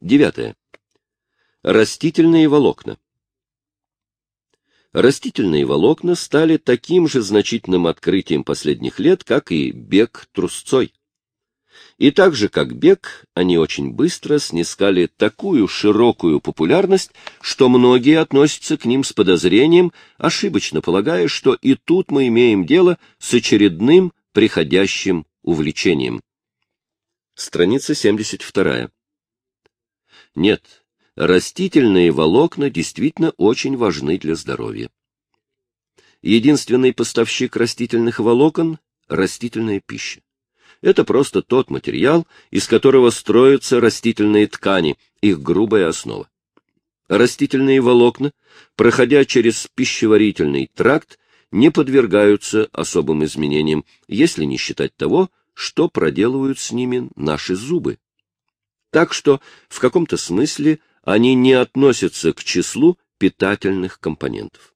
Девятое. Растительные волокна. Растительные волокна стали таким же значительным открытием последних лет, как и бег трусцой. И так же, как бег, они очень быстро снискали такую широкую популярность, что многие относятся к ним с подозрением, ошибочно полагая, что и тут мы имеем дело с очередным приходящим увлечением. Страница 72. Нет, растительные волокна действительно очень важны для здоровья. Единственный поставщик растительных волокон – растительная пища. Это просто тот материал, из которого строятся растительные ткани, их грубая основа. Растительные волокна, проходя через пищеварительный тракт, не подвергаются особым изменениям, если не считать того, что проделывают с ними наши зубы. Так что в каком-то смысле они не относятся к числу питательных компонентов.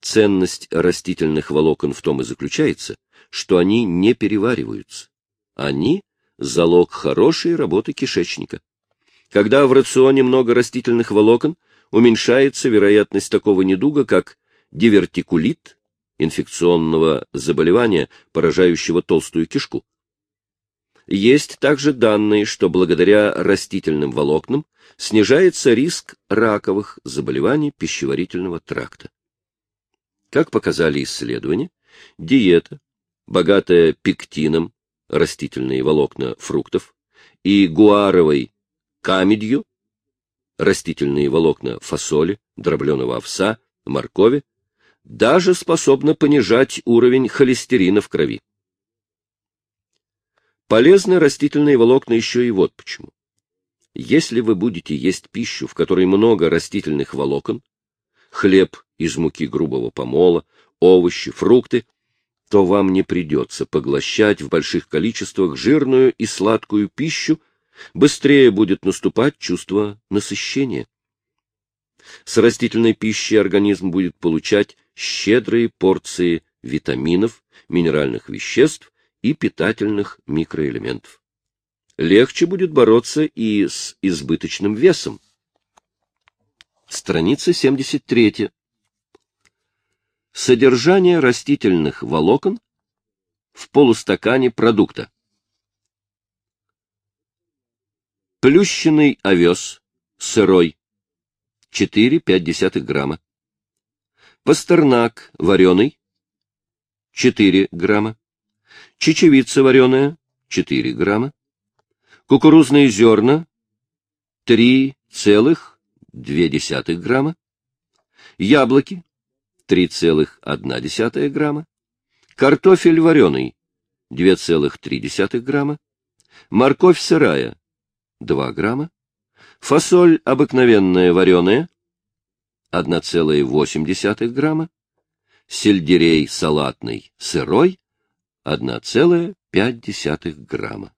Ценность растительных волокон в том и заключается, что они не перевариваются. Они – залог хорошей работы кишечника. Когда в рационе много растительных волокон, уменьшается вероятность такого недуга, как дивертикулит, инфекционного заболевания, поражающего толстую кишку. Есть также данные, что благодаря растительным волокнам снижается риск раковых заболеваний пищеварительного тракта. Как показали исследования, диета, богатая пектином, растительные волокна фруктов, и гуаровой камедью, растительные волокна фасоли, дробленого овса, моркови, даже способна понижать уровень холестерина в крови. Полезны растительные волокна еще и вот почему. Если вы будете есть пищу, в которой много растительных волокон, хлеб из муки грубого помола, овощи, фрукты, то вам не придется поглощать в больших количествах жирную и сладкую пищу, быстрее будет наступать чувство насыщения. С растительной пищей организм будет получать щедрые порции витаминов, минеральных веществ и питательных микроэлементов. Легче будет бороться и с избыточным весом. Страница 73. Содержание растительных волокон в полустакане продукта. Плющенный овес, сырой, 4-5 грамма. Пастернак вареный, 4 грамма. Чечевица вареная, 4 грамма. Кукурузные зерна, 3,2 грамма. Яблоки, 3,1 грамма. Картофель вареный, 2,3 грамма. Морковь сырая, 2 грамма. Фасоль обыкновенная вареная, 1,8 грамма. Сельдерей салатный сырой, 1,5 грамма.